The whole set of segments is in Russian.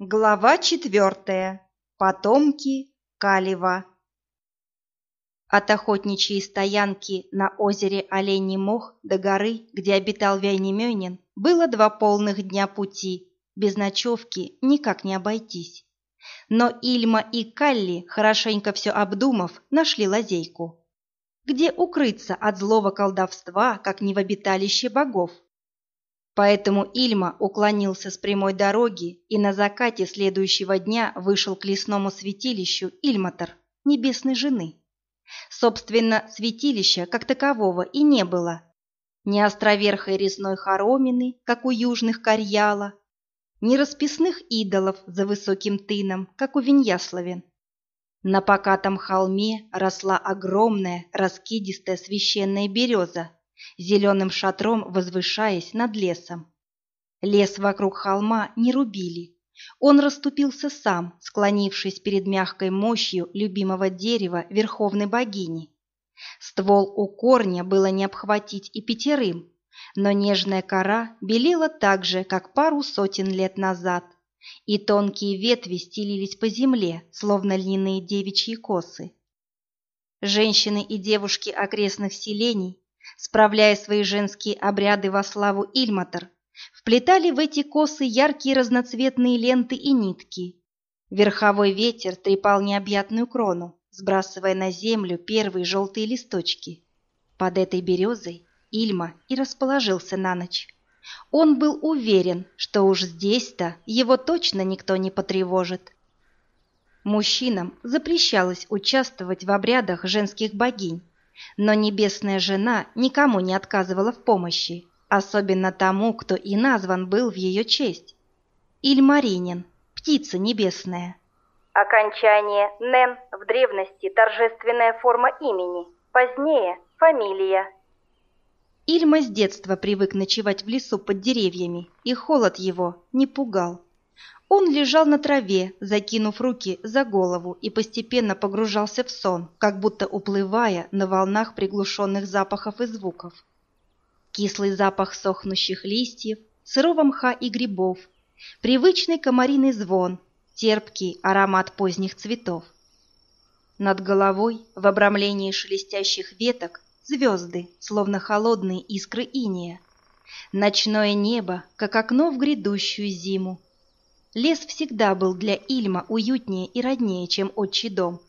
Глава четвертая. Потомки Калева. От охотничьей стоянки на озере Оленей Мох до горы, где обитал Вяйнемёнин, было два полных дня пути. Без ночевки никак не обойтись. Но Ильма и Калли, хорошенько все обдумав, нашли лазейку. Где укрыться от злого колдовства, как не в обиталище богов? Поэтому Ильма уклонился с прямой дороги и на закате следующего дня вышел к лесному святилищу Ильматор, небесной жены. Собственно, святилища как такового и не было. Ни островерхой резной хоромины, как у южных Карьяла, ни расписных идолов за высоким тыном, как у Виньяславен. На покатом холме росла огромная, раскидистая священная береза, зеленым шатром возвышаясь над лесом. Лес вокруг холма не рубили. Он расступился сам, склонившись перед мягкой мощью любимого дерева верховной богини. Ствол у корня было не обхватить и пятерым, но нежная кора белела так же, как пару сотен лет назад, и тонкие ветви стелились по земле, словно льняные девичьи косы. Женщины и девушки окрестных селений справляя свои женские обряды во славу Ильматор, вплетали в эти косы яркие разноцветные ленты и нитки. Верховой ветер трепал необъятную крону, сбрасывая на землю первые желтые листочки. Под этой березой Ильма и расположился на ночь. Он был уверен, что уж здесь-то его точно никто не потревожит. Мужчинам запрещалось участвовать в обрядах женских богинь, но небесная жена никому не отказывала в помощи, особенно тому, кто и назван был в ее честь. Ильмаринин, птица небесная. Окончание «нен» в древности торжественная форма имени, позднее – фамилия. Ильма с детства привык ночевать в лесу под деревьями, и холод его не пугал. Он лежал на траве, закинув руки за голову и постепенно погружался в сон, как будто уплывая на волнах приглушенных запахов и звуков. Кислый запах сохнущих листьев, сырого мха и грибов, привычный комариный звон, терпкий аромат поздних цветов. Над головой, в обрамлении шелестящих веток, звезды, словно холодные искры иния. Ночное небо, как окно в грядущую зиму, Лес всегда был для Ильма уютнее и роднее, чем отчий дом.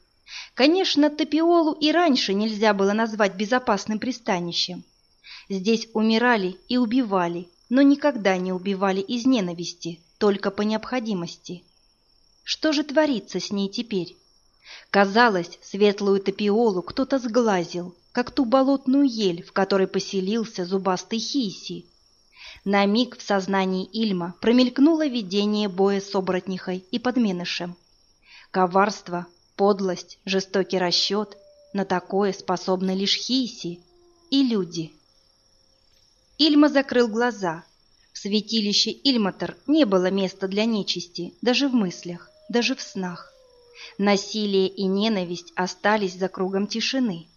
Конечно, Топиолу и раньше нельзя было назвать безопасным пристанищем. Здесь умирали и убивали, но никогда не убивали из ненависти, только по необходимости. Что же творится с ней теперь? Казалось, светлую Топиолу кто-то сглазил, как ту болотную ель, в которой поселился зубастый Хиси, на миг в сознании Ильма промелькнуло видение боя с оборотнихой и подменышем. Коварство, подлость, жестокий расчет – на такое способны лишь хиси и люди. Ильма закрыл глаза. В святилище Ильматор не было места для нечисти, даже в мыслях, даже в снах. Насилие и ненависть остались за кругом тишины.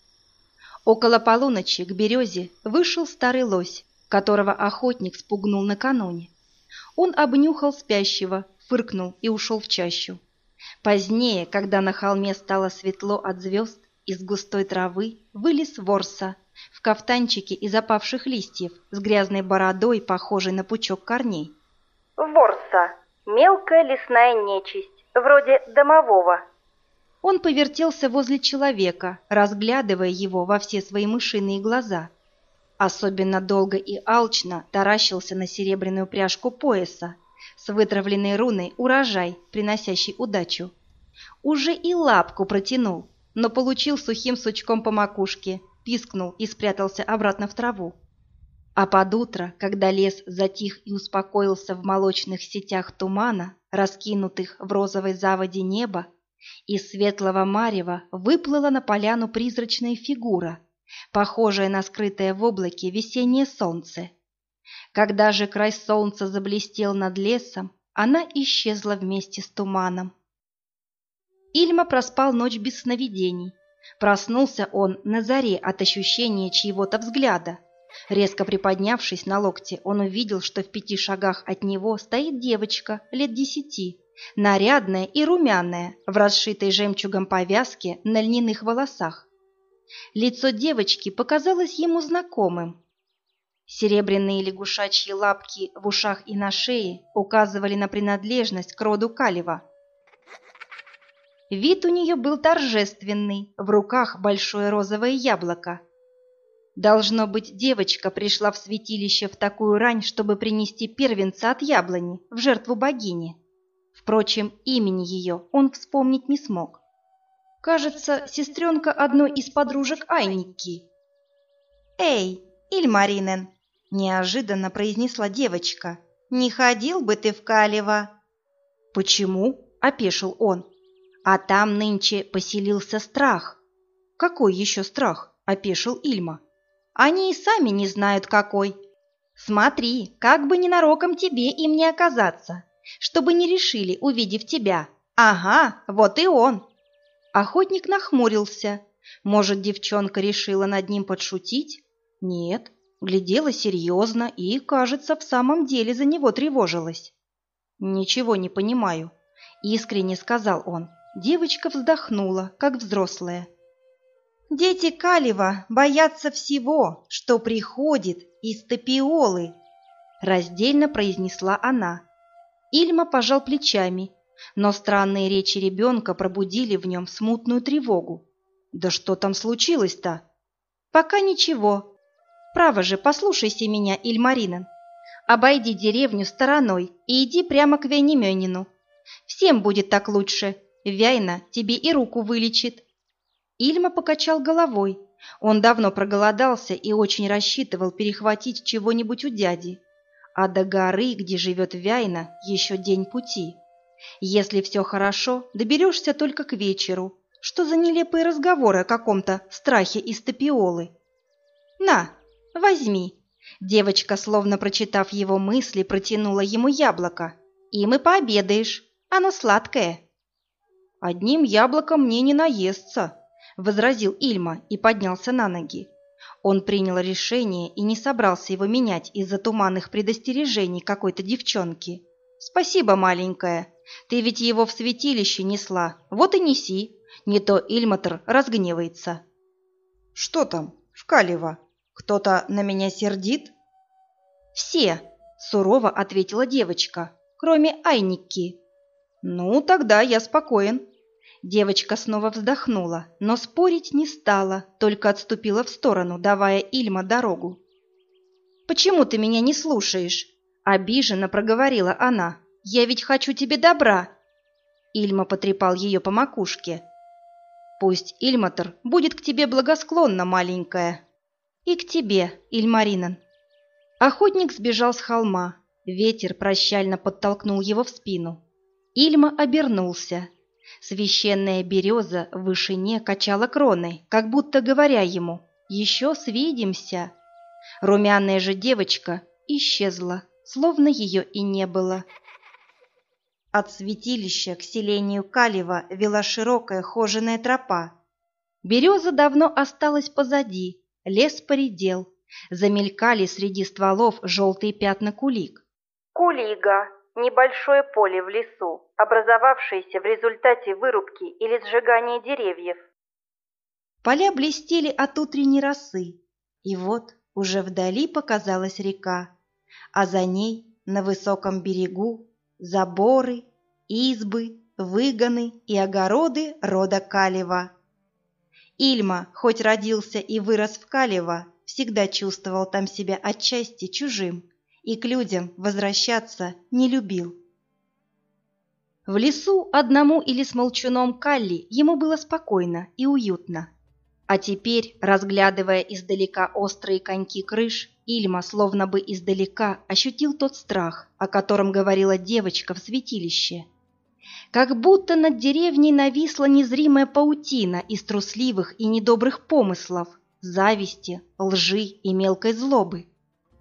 Около полуночи к березе вышел старый лось которого охотник спугнул накануне. Он обнюхал спящего, фыркнул и ушел в чащу. Позднее, когда на холме стало светло от звезд, из густой травы вылез ворса в кафтанчике из опавших листьев с грязной бородой, похожей на пучок корней. Ворса – мелкая лесная нечисть, вроде домового. Он повертелся возле человека, разглядывая его во все свои мышиные глаза – Особенно долго и алчно таращился на серебряную пряжку пояса с вытравленной руной урожай, приносящий удачу. Уже и лапку протянул, но получил сухим сучком по макушке, пискнул и спрятался обратно в траву. А под утро, когда лес затих и успокоился в молочных сетях тумана, раскинутых в розовой заводе неба, из светлого марева выплыла на поляну призрачная фигура — похожее на скрытое в облаке весеннее солнце. Когда же край солнца заблестел над лесом, она исчезла вместе с туманом. Ильма проспал ночь без сновидений. Проснулся он на заре от ощущения чьего-то взгляда. Резко приподнявшись на локте, он увидел, что в пяти шагах от него стоит девочка лет десяти, нарядная и румяная, в расшитой жемчугом повязке на льняных волосах. Лицо девочки показалось ему знакомым. Серебряные лягушачьи лапки в ушах и на шее указывали на принадлежность к роду Калева. Вид у нее был торжественный, в руках большое розовое яблоко. Должно быть, девочка пришла в святилище в такую рань, чтобы принести первенца от яблони в жертву богине. Впрочем, имени ее он вспомнить не смог. Кажется, сестренка одной из подружек Айники. «Эй, Ильмаринен!» – неожиданно произнесла девочка. «Не ходил бы ты в Калево?» «Почему?» – опешил он. «А там нынче поселился страх». «Какой еще страх?» – опешил Ильма. «Они и сами не знают, какой. Смотри, как бы ненароком тебе им не оказаться, чтобы не решили, увидев тебя. Ага, вот и он!» Охотник нахмурился. Может, девчонка решила над ним подшутить? Нет, глядела серьезно и, кажется, в самом деле за него тревожилась. «Ничего не понимаю», — искренне сказал он. Девочка вздохнула, как взрослая. «Дети Калева боятся всего, что приходит из топиолы», — раздельно произнесла она. Ильма пожал плечами но странные речи ребенка пробудили в нем смутную тревогу. Да что там случилось-то? Пока ничего. Право же, послушайся меня, Ильмаринен. Обойди деревню стороной и иди прямо к Вяйнеменину. Всем будет так лучше. Вяйна тебе и руку вылечит. Ильма покачал головой. Он давно проголодался и очень рассчитывал перехватить чего-нибудь у дяди. А до горы, где живет Вяйна, еще день пути. Если все хорошо, доберешься только к вечеру. Что за нелепые разговоры о каком-то страхе из топиолы? На, возьми. Девочка, словно прочитав его мысли, протянула ему яблоко. Им и пообедаешь. Оно сладкое. Одним яблоком мне не наестся, возразил Ильма и поднялся на ноги. Он принял решение и не собрался его менять из-за туманных предостережений какой-то девчонки. «Спасибо, маленькая. Ты ведь его в святилище несла. Вот и неси. Не то Ильматр разгневается». «Что там, в Калево? Кто-то на меня сердит?» «Все», — сурово ответила девочка, кроме Айники. «Ну, тогда я спокоен». Девочка снова вздохнула, но спорить не стала, только отступила в сторону, давая Ильма дорогу. «Почему ты меня не слушаешь?» Обиженно проговорила она. «Я ведь хочу тебе добра!» Ильма потрепал ее по макушке. «Пусть Ильматор будет к тебе благосклонна, маленькая. И к тебе, Ильмаринан». Охотник сбежал с холма. Ветер прощально подтолкнул его в спину. Ильма обернулся. Священная береза в вышине качала кроной, как будто говоря ему «Еще свидимся». Румяная же девочка исчезла словно ее и не было. От святилища к селению Калева вела широкая хоженая тропа. Береза давно осталась позади, лес поредел, замелькали среди стволов желтые пятна кулик. Кулига – небольшое поле в лесу, образовавшееся в результате вырубки или сжигания деревьев. Поля блестели от утренней росы, и вот уже вдали показалась река а за ней на высоком берегу заборы, избы, выгоны и огороды рода Калева. Ильма, хоть родился и вырос в Калево, всегда чувствовал там себя отчасти чужим и к людям возвращаться не любил. В лесу одному или с молчуном Калли ему было спокойно и уютно. А теперь, разглядывая издалека острые коньки крыш, Ильма словно бы издалека ощутил тот страх, о котором говорила девочка в святилище. Как будто над деревней нависла незримая паутина из трусливых и недобрых помыслов, зависти, лжи и мелкой злобы.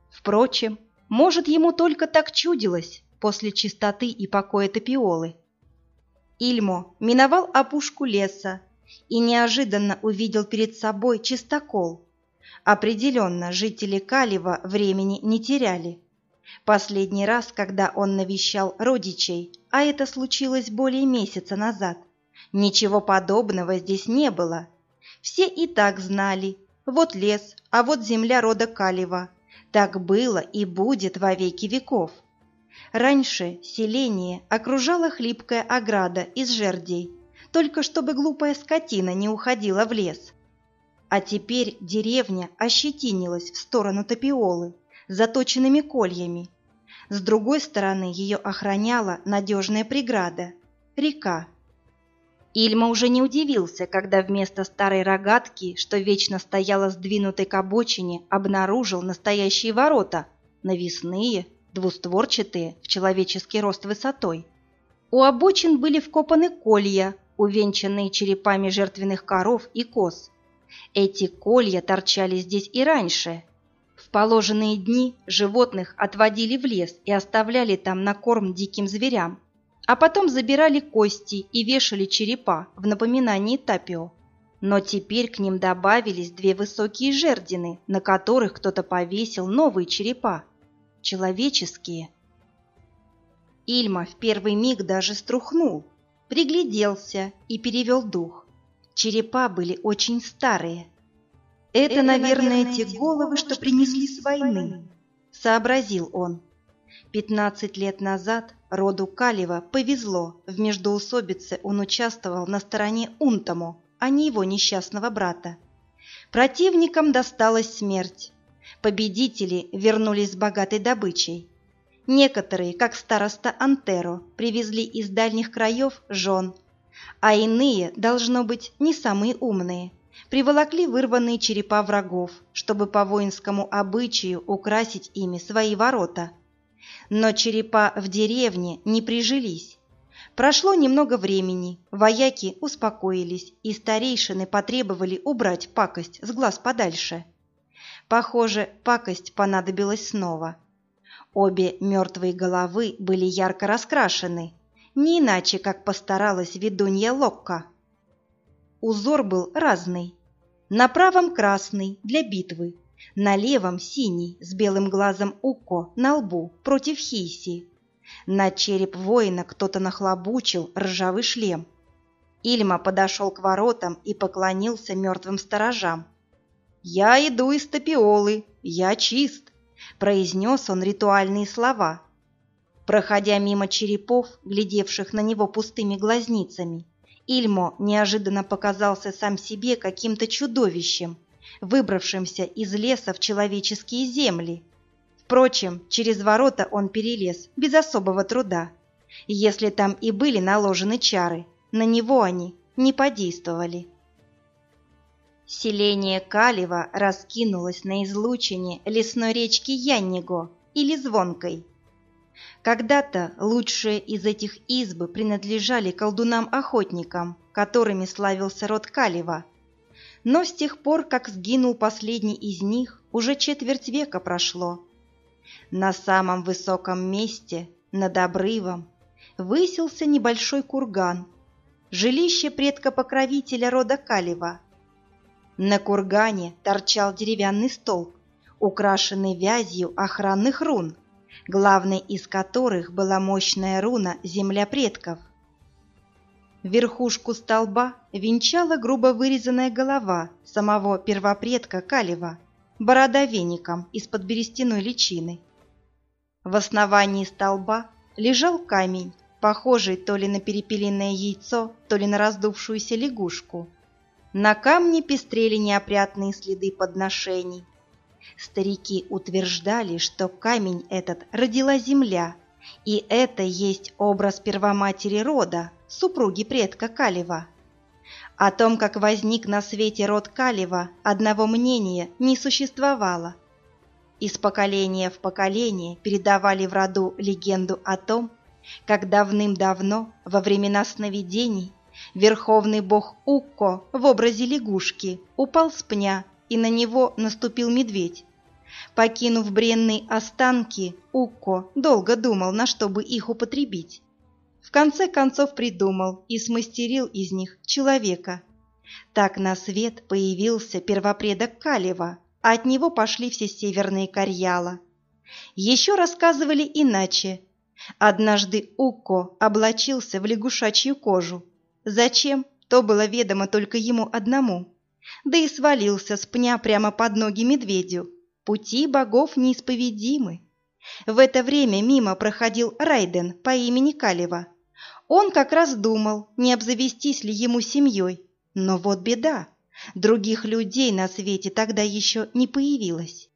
Впрочем, может, ему только так чудилось после чистоты и покоя Топиолы. Ильмо миновал опушку леса и неожиданно увидел перед собой чистокол – Определенно, жители Калева времени не теряли. Последний раз, когда он навещал родичей, а это случилось более месяца назад, ничего подобного здесь не было. Все и так знали, вот лес, а вот земля рода Калева. Так было и будет во веки веков. Раньше селение окружала хлипкая ограда из жердей, только чтобы глупая скотина не уходила в лес. А теперь деревня ощетинилась в сторону Топиолы, заточенными кольями. С другой стороны ее охраняла надежная преграда – река. Ильма уже не удивился, когда вместо старой рогатки, что вечно стояла сдвинутой к обочине, обнаружил настоящие ворота, навесные, двустворчатые, в человеческий рост высотой. У обочин были вкопаны колья, увенчанные черепами жертвенных коров и коз. Эти колья торчали здесь и раньше, в положенные дни животных отводили в лес и оставляли там на корм диким зверям, а потом забирали кости и вешали черепа в напоминании Тапио. Но теперь к ним добавились две высокие жердины, на которых кто-то повесил новые черепа. Человеческие. Ильма в первый миг даже струхнул, пригляделся и перевел дух. Черепа были очень старые, это, Это наверное, те головы, что принесли с войны, сообразил он. Пятнадцать лет назад роду Калева повезло, в междоусобице он участвовал на стороне Унтому, а не его несчастного брата. Противникам досталась смерть. Победители вернулись с богатой добычей. Некоторые, как староста Антеро, привезли из дальних краев жен, а иные, должно быть, не самые умные – приволокли вырванные черепа врагов, чтобы по воинскому обычаю украсить ими свои ворота. Но черепа в деревне не прижились. Прошло немного времени, вояки успокоились, и старейшины потребовали убрать пакость с глаз подальше. Похоже, пакость понадобилась снова. Обе мертвые головы были ярко раскрашены, не иначе, как постаралась ведунья Локка. Узор был разный. На правом красный для битвы, на левом синий с белым глазом Уко на лбу против Хейси. На череп воина кто-то нахлобучил ржавый шлем. Ильма подошел к воротам и поклонился мертвым сторожам. «Я иду из Топиолы, я чист», — произнес он ритуальные слова. Проходя мимо черепов, глядевших на него пустыми глазницами, Ильмо неожиданно показался сам себе каким-то чудовищем, выбравшимся из леса в человеческие земли. Впрочем, через ворота он перелез без особого труда. Если там и были наложены чары, на него они не подействовали. Селение Калева раскинулось на излучине лесной речки Янниго или Звонкой. Когда-то лучшие из этих избы принадлежали колдунам-охотникам, которыми славился род Калева. Но с тех пор, как сгинул последний из них, уже четверть века прошло. На самом высоком месте, над обрывом, высился небольшой курган, жилище предка-покровителя рода Калева. На кургане торчал деревянный столб, украшенный вязью охранных рун – главной из которых была мощная руна «Земля предков». Верхушку столба венчала грубо вырезанная голова самого первопредка Калева, борода веником из-под берестяной личины. В основании столба лежал камень, похожий то ли на перепелиное яйцо, то ли на раздувшуюся лягушку. На камне пестрели неопрятные следы подношений, Старики утверждали, что камень этот родила земля, и это есть образ первоматери рода, супруги предка Калева. О том, как возник на свете род Калева, одного мнения не существовало. Из поколения в поколение передавали в роду легенду о том, как давным-давно, во времена сновидений, верховный бог Укко в образе лягушки упал с пня и на него наступил медведь. Покинув бренные останки, Укко долго думал, на что бы их употребить. В конце концов придумал и смастерил из них человека. Так на свет появился первопредок Калева, а от него пошли все северные Карьяла. Еще рассказывали иначе. Однажды Укко облачился в лягушачью кожу. Зачем, то было ведомо только ему одному. Да и свалился с пня прямо под ноги медведю. Пути богов неисповедимы. В это время мимо проходил Райден по имени Калева. Он как раз думал, не обзавестись ли ему семьей. Но вот беда, других людей на свете тогда еще не появилось.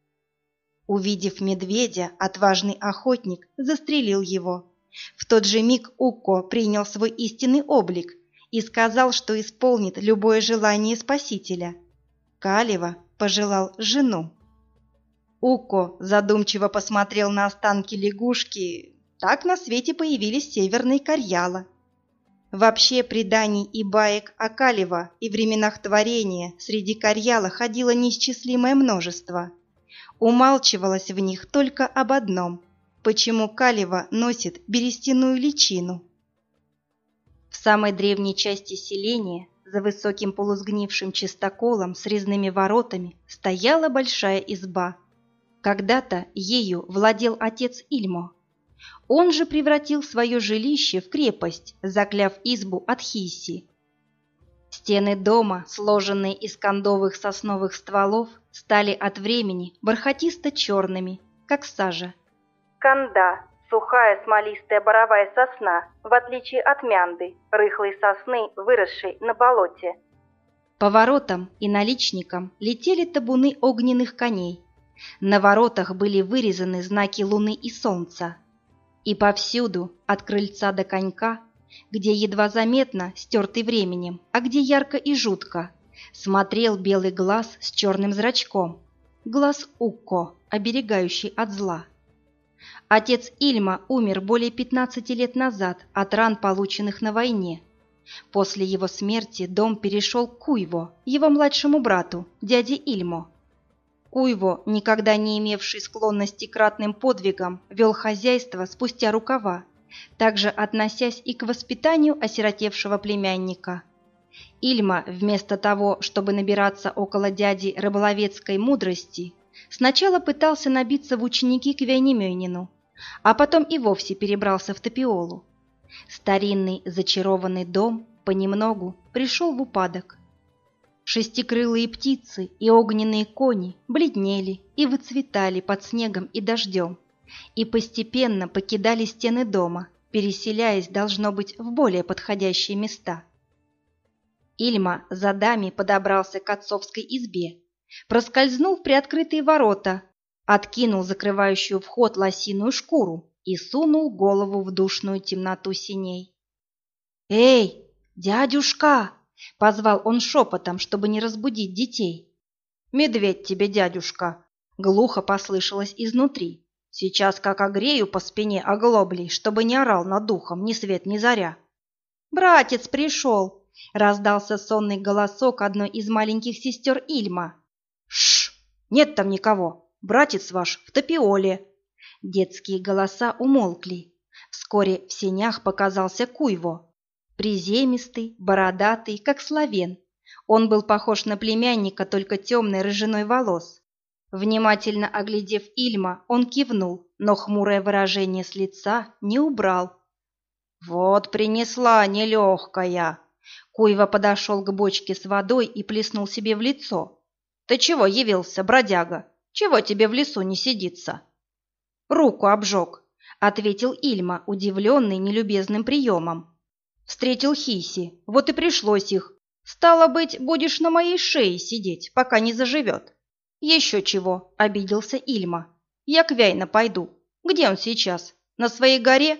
Увидев медведя, отважный охотник застрелил его. В тот же миг Укко принял свой истинный облик и сказал, что исполнит любое желание спасителя. Калева пожелал жену. Укко задумчиво посмотрел на останки лягушки. Так на свете появились северные карьяла. Вообще преданий и баек о Калева и временах творения среди карьяла ходило неисчислимое множество – Умалчивалось в них только об одном – почему Калева носит берестяную личину. Самой древней части селения, за высоким полусгнившим чистоколом с резными воротами, стояла большая изба. Когда-то ею владел отец Ильмо. Он же превратил свое жилище в крепость, закляв избу от Хиси. Стены дома, сложенные из кондовых сосновых стволов, стали от времени бархатисто-черными, как сажа. Канда – сухая смолистая боровая сосна, в отличие от мянды, рыхлой сосны, выросшей на болоте. По воротам и наличникам летели табуны огненных коней. На воротах были вырезаны знаки луны и солнца. И повсюду, от крыльца до конька, где едва заметно, стертый временем, а где ярко и жутко, смотрел белый глаз с черным зрачком, глаз Укко, оберегающий от зла. Отец Ильма умер более 15 лет назад от ран, полученных на войне. После его смерти дом перешел к Куйво, его младшему брату, дяде Ильмо. Куйво, никогда не имевший склонности к ратным подвигам, вел хозяйство спустя рукава, также относясь и к воспитанию осиротевшего племянника – Ильма, вместо того, чтобы набираться около дяди рыболовецкой мудрости, сначала пытался набиться в ученики к Вяйнемёнину, а потом и вовсе перебрался в Топиолу. Старинный зачарованный дом понемногу пришел в упадок. Шестикрылые птицы и огненные кони бледнели и выцветали под снегом и дождем, и постепенно покидали стены дома, переселяясь, должно быть, в более подходящие места – Ильма за дами подобрался к отцовской избе, проскользнул в приоткрытые ворота, откинул закрывающую вход лосиную шкуру и сунул голову в душную темноту синей. «Эй, дядюшка!» — позвал он шепотом, чтобы не разбудить детей. «Медведь тебе, дядюшка!» — глухо послышалось изнутри. «Сейчас как огрею по спине оглоблей, чтобы не орал над духом ни свет ни заря». «Братец пришел!» Раздался сонный голосок одной из маленьких сестер Ильма. Нет там никого! Братец ваш в топиоле!» Детские голоса умолкли. Вскоре в сенях показался Куйво. Приземистый, бородатый, как славен. Он был похож на племянника, только темной рыжиной волос. Внимательно оглядев Ильма, он кивнул, но хмурое выражение с лица не убрал. «Вот принесла нелегкая!» Куева подошел к бочке с водой и плеснул себе в лицо. «Ты чего явился, бродяга? Чего тебе в лесу не сидится?» «Руку обжег», — ответил Ильма, удивленный нелюбезным приемом. «Встретил Хиси, вот и пришлось их. Стало быть, будешь на моей шее сидеть, пока не заживет». «Еще чего», — обиделся Ильма. «Я к Вяйна пойду. Где он сейчас? На своей горе?»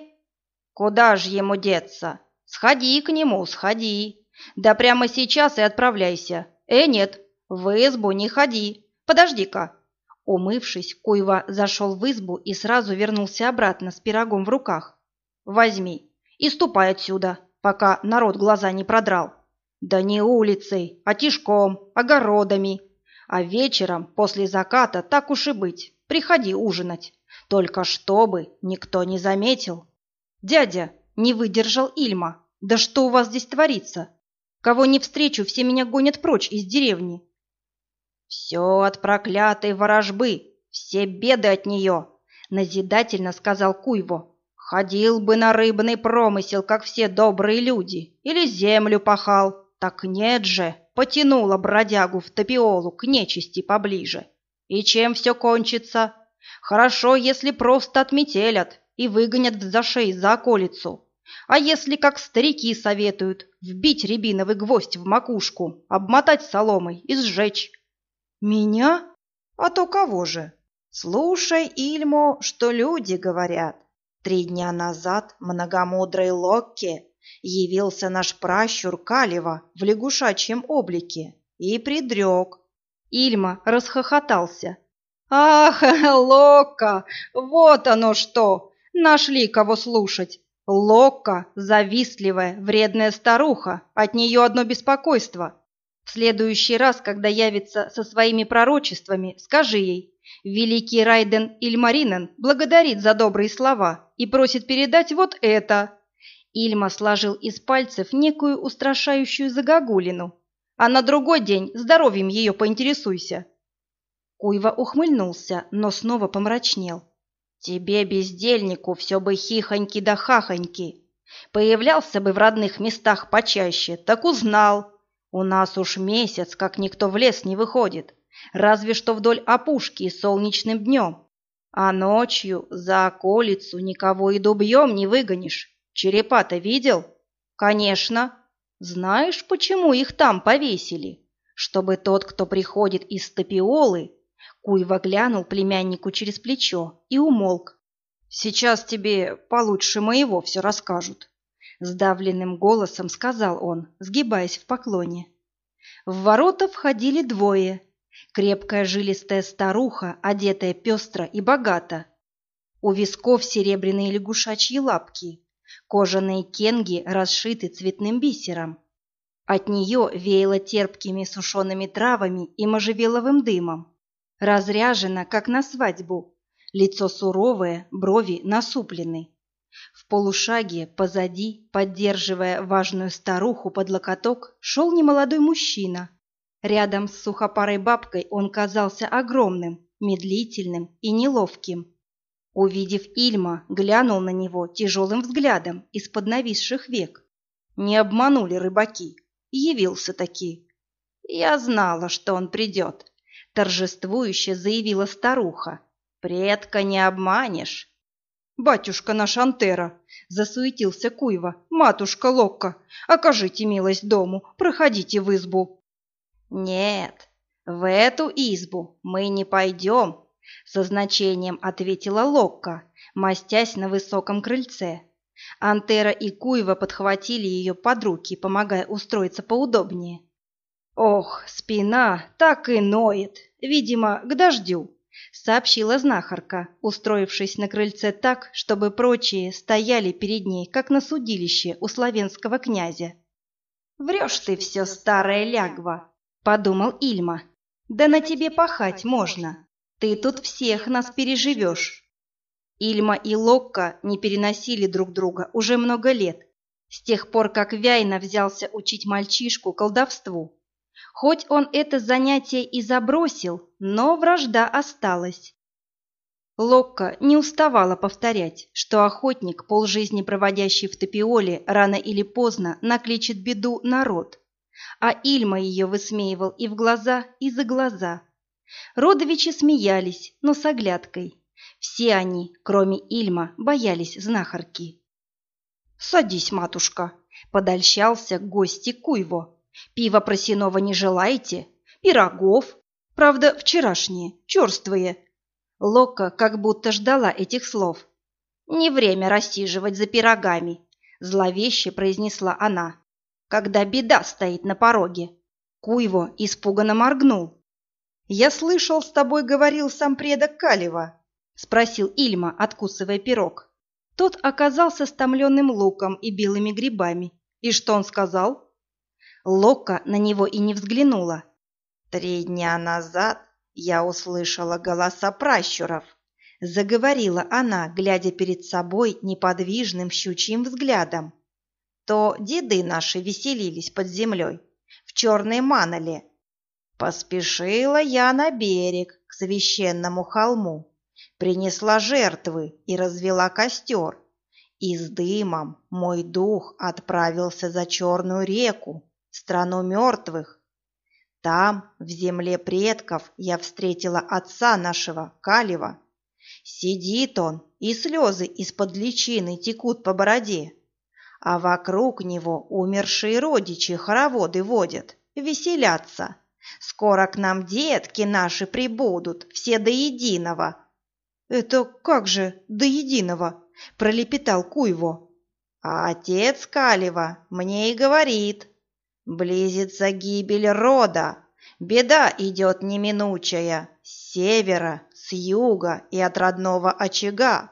«Куда ж ему деться? Сходи к нему, сходи. Да прямо сейчас и отправляйся. Э, нет, в избу не ходи. Подожди-ка. Умывшись, Куйва зашел в избу и сразу вернулся обратно с пирогом в руках. Возьми и ступай отсюда, пока народ глаза не продрал. Да не улицей, а тишком, огородами. А вечером, после заката, так уж и быть, приходи ужинать. Только чтобы никто не заметил. Дядя, не выдержал Ильма. Да что у вас здесь творится? Кого не встречу, все меня гонят прочь из деревни. Все от проклятой ворожбы, все беды от нее, — назидательно сказал Куйво. «Ходил бы на рыбный промысел, как все добрые люди, или землю пахал. Так нет же, потянула бродягу в топиолу к нечисти поближе. И чем все кончится? Хорошо, если просто отметелят и выгонят в зашей за околицу. А если, как старики советуют, вбить рябиновый гвоздь в макушку, обмотать соломой и сжечь? Меня? А то кого же? Слушай, Ильмо, что люди говорят. Три дня назад многомудрый Локки явился наш пращур Калева в лягушачьем облике и предрек. Ильма расхохотался. «Ах, Локка, вот оно что! Нашли кого слушать! Локка – завистливая, вредная старуха, от нее одно беспокойство. В следующий раз, когда явится со своими пророчествами, скажи ей, Великий Райден Ильмаринен благодарит за добрые слова и просит передать вот это. Ильма сложил из пальцев некую устрашающую загогулину. А на другой день здоровьем ее поинтересуйся. Куйва ухмыльнулся, но снова помрачнел. Тебе, бездельнику, все бы хихоньки да хахоньки. Появлялся бы в родных местах почаще, так узнал. У нас уж месяц, как никто в лес не выходит разве что вдоль опушки солнечным днем. А ночью за околицу никого и дубьем не выгонишь. Черепа-то видел? Конечно. Знаешь, почему их там повесили? Чтобы тот, кто приходит из Топиолы, Куйва глянул племяннику через плечо и умолк. «Сейчас тебе получше моего все расскажут», — сдавленным голосом сказал он, сгибаясь в поклоне. В ворота входили двое, Крепкая жилистая старуха, одетая пестро и богато. У висков серебряные лягушачьи лапки, кожаные кенги расшиты цветным бисером. От нее веяло терпкими сушеными травами и можжевеловым дымом. Разряжена, как на свадьбу, лицо суровое, брови насуплены. Полушаге позади, поддерживая важную старуху под локоток, шел немолодой мужчина Рядом с сухопарой бабкой он казался огромным, медлительным и неловким. Увидев Ильма, глянул на него тяжелым взглядом из-под нависших век. Не обманули рыбаки. Явился таки. Я знала, что он придет. Торжествующе заявила старуха. Предка не обманешь. «Батюшка наш Антера!» — засуетился Куйва. «Матушка Локка, окажите милость дому, проходите в избу». «Нет, в эту избу мы не пойдем», — со значением ответила Локка, мастясь на высоком крыльце. Антера и Куева подхватили ее под руки, помогая устроиться поудобнее. «Ох, спина так и ноет, видимо, к дождю», — сообщила знахарка, устроившись на крыльце так, чтобы прочие стояли перед ней, как на судилище у славянского князя. «Врешь ты все, старая лягва», подумал Ильма. Да на тебе пахать можно. Ты тут всех нас переживешь. Ильма и Локка не переносили друг друга уже много лет, с тех пор, как Вяйна взялся учить мальчишку колдовству. Хоть он это занятие и забросил, но вражда осталась. Локка не уставала повторять, что охотник, полжизни проводящий в Топиоле, рано или поздно накличет беду народ а Ильма ее высмеивал и в глаза, и за глаза. Родовичи смеялись, но с оглядкой. Все они, кроме Ильма, боялись знахарки. «Садись, матушка!» — подольщался к гости Куйво. «Пива просеного не желаете? Пирогов? Правда, вчерашние, черствые». Лока как будто ждала этих слов. «Не время рассиживать за пирогами», — зловеще произнесла она когда беда стоит на пороге. Куйво испуганно моргнул. «Я слышал, с тобой говорил сам предок Калева», — спросил Ильма, откусывая пирог. Тот оказался стомленным луком и белыми грибами. И что он сказал? Лока на него и не взглянула. «Три дня назад я услышала голоса пращуров», — заговорила она, глядя перед собой неподвижным щучьим взглядом то деды наши веселились под землей, в черной маноле. Поспешила я на берег, к священному холму, принесла жертвы и развела костер. И с дымом мой дух отправился за черную реку, страну мертвых. Там, в земле предков, я встретила отца нашего, Калева. Сидит он, и слезы из-под личины текут по бороде, а вокруг него умершие родичи хороводы водят, веселятся. Скоро к нам детки наши прибудут, все до единого. Это как же до единого? пролепетал Куйво. А отец Калева мне и говорит: близится гибель рода, беда идет неминучая с севера, с юга и от родного очага.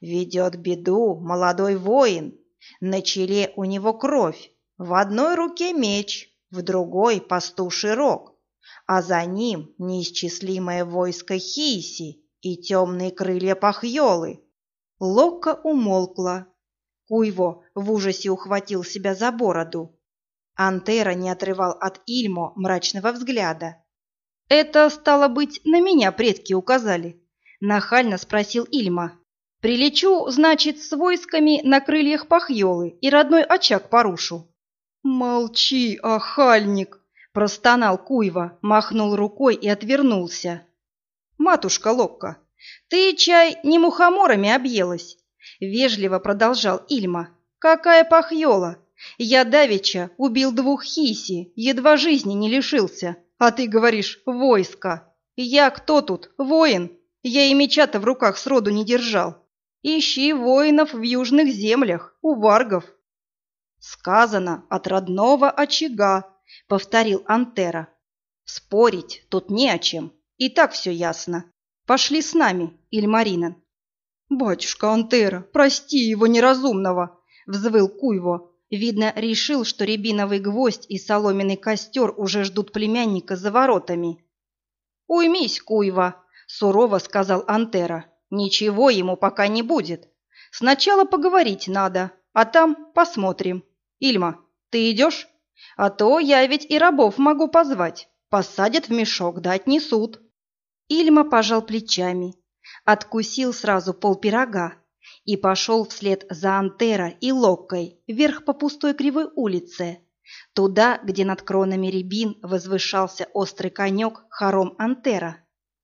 Ведет беду молодой воин, на челе у него кровь, в одной руке меч, в другой пастуший рог, а за ним неисчислимое войско Хиси и темные крылья Пахьолы. Локка умолкла. Куйво в ужасе ухватил себя за бороду. Антера не отрывал от Ильмо мрачного взгляда. «Это, стало быть, на меня предки указали?» — нахально спросил Ильма. «Прилечу, значит, с войсками на крыльях Пахьолы и родной очаг порушу». «Молчи, охальник!» — простонал Куйва, махнул рукой и отвернулся. «Матушка Локка, «Ты, чай, не мухоморами объелась?» — вежливо продолжал Ильма. «Какая пахьела! Я давеча убил двух хиси, едва жизни не лишился, а ты говоришь «войско». Я кто тут? Воин? Я и меча-то в руках сроду не держал. Ищи воинов в южных землях, у варгов. Сказано от родного очага, повторил Антера. Спорить тут не о чем, и так все ясно. Пошли с нами, Ильмаринен. Батюшка Антера, прости его неразумного, взвыл Куйво. Видно, решил, что рябиновый гвоздь и соломенный костер уже ждут племянника за воротами. «Уймись, Куйва!» — сурово сказал Антера. «Ничего ему пока не будет. Сначала поговорить надо, а там посмотрим. Ильма, ты идешь? А то я ведь и рабов могу позвать. Посадят в мешок да отнесут». Ильма пожал плечами, откусил сразу пол пирога и пошел вслед за Антера и Локкой вверх по пустой кривой улице, туда, где над кронами рябин возвышался острый конек хором Антера.